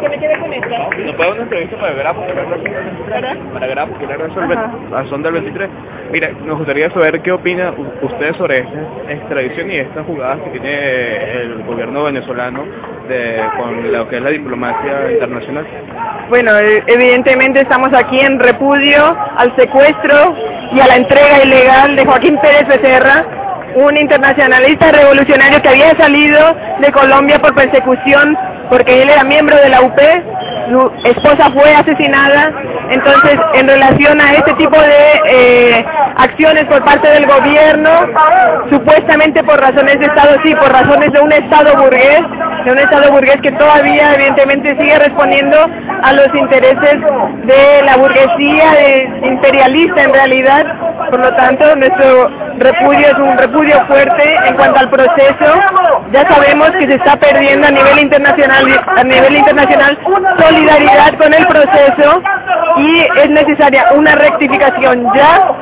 ¿Qué me quedé con una entrevista para Grafo? Para Grafo, que son del 23. Mira, nos gustaría saber qué opina usted sobre esta extradición y estas jugadas que tiene el gobierno venezolano de, con lo que es la diplomacia internacional. Bueno, eh, evidentemente estamos aquí en repudio al secuestro y a la entrega ilegal de Joaquín Pérez Becerra, un internacionalista revolucionario que había salido de Colombia por persecución porque él era miembro de la UP, su esposa fue asesinada, entonces en relación a este tipo de eh, acciones por parte del gobierno, supuestamente por razones de Estado, sí, por razones de un Estado burgués, de un Estado burgués que todavía evidentemente sigue respondiendo a los intereses de la burguesía imperialista en realidad, por lo tanto nuestro repudio es un repudio fuerte en cuanto al proceso, ya sabemos que se está perdiendo a nivel internacional, a nivel internacional solidaridad con el proceso y es necesaria una rectificación ya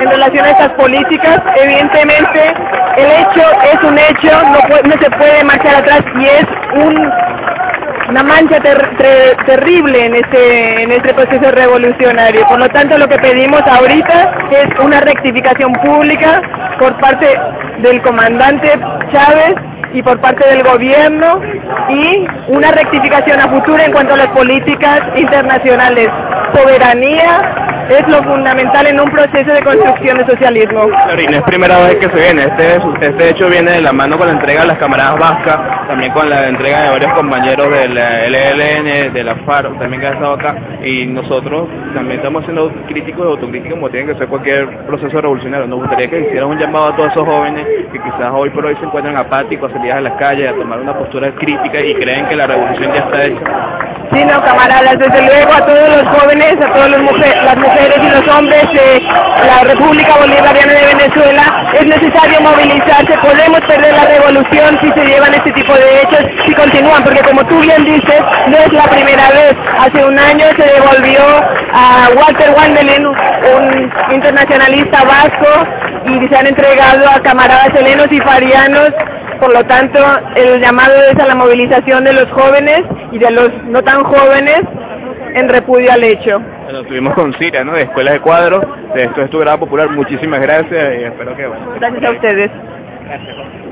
en relación a estas políticas. Evidentemente, el hecho es un hecho, no, se puede marchar atrás y es un, una mancha ter- ter- terrible en este, en este proceso revolucionario. Por lo tanto, lo que pedimos ahorita es una rectificación pública por parte del comandante Chávez y por parte del gobierno y una rectificación a futuro en cuanto a las políticas internacionales. Soberanía es lo fundamental en un proceso de construcción de socialismo. No es primera vez que se viene, este, es- este hecho viene de la mano con la entrega de las camaradas vascas, también con la entrega de varios compañeros del LLN, de la FARC, también que ha estado acá, y nosotros también estamos siendo críticos y autocríticos como tiene que ser cualquier proceso revolucionario. Nos gustaría que hicieran un llamado a todos esos jóvenes que quizás hoy por hoy se encuentran apáticos, salidas a las calles, a tomar una postura crítica y creen que la revolución ya está hecha. Sí, camaradas, desde luego a todos los jóvenes, a todas las mujeres, las mujeres y los hombres de la República Bolivariana de Venezuela, es necesario movilizarse, podemos perder la revolución si se llevan este tipo de hechos, si continúan, porque como tú bien dices, no es la primera vez, hace un año se devolvió a Walter Wandelin, un internacionalista vasco, y se han entregado a camaradas helenos y farianos por lo tanto, el llamado es a la movilización de los jóvenes y de los no tan jóvenes en repudio al hecho. Bueno, estuvimos con Cira, ¿no? De Escuela de Cuadros, de esto es tu grado popular, muchísimas gracias y espero que bueno. Gracias a ustedes. Gracias.